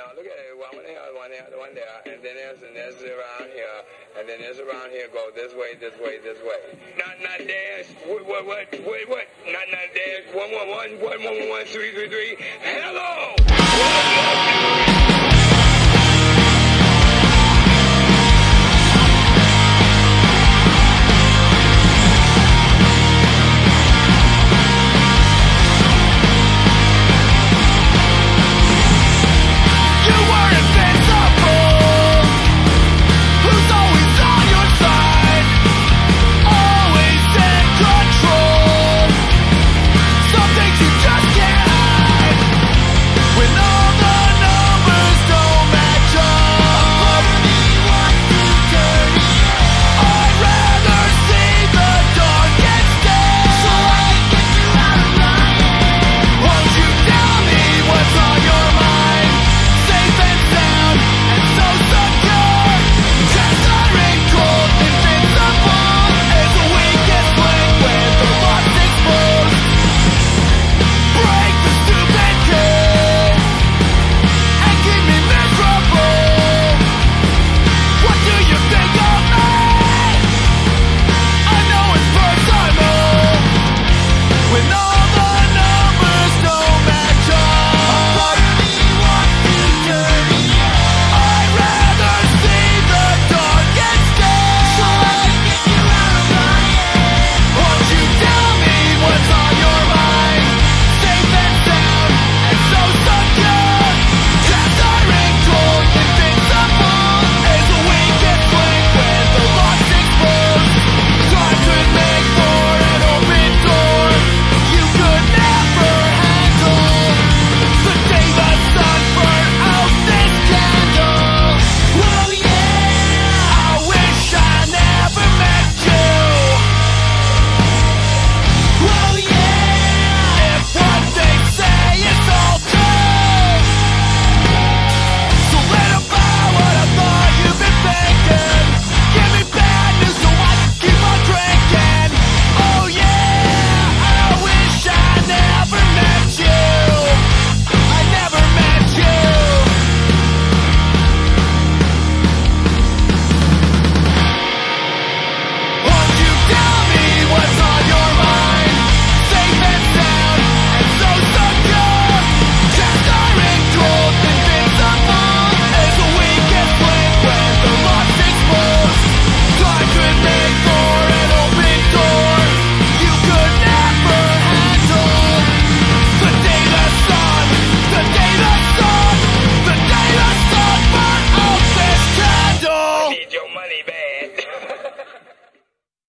now look at it. One here, one there, one there, and then there's and there's around here, and then there's around here. Go this way, this way, this way. Not not dash. What what what what? what? Not not dash. One one one one one one one three three three. Hello.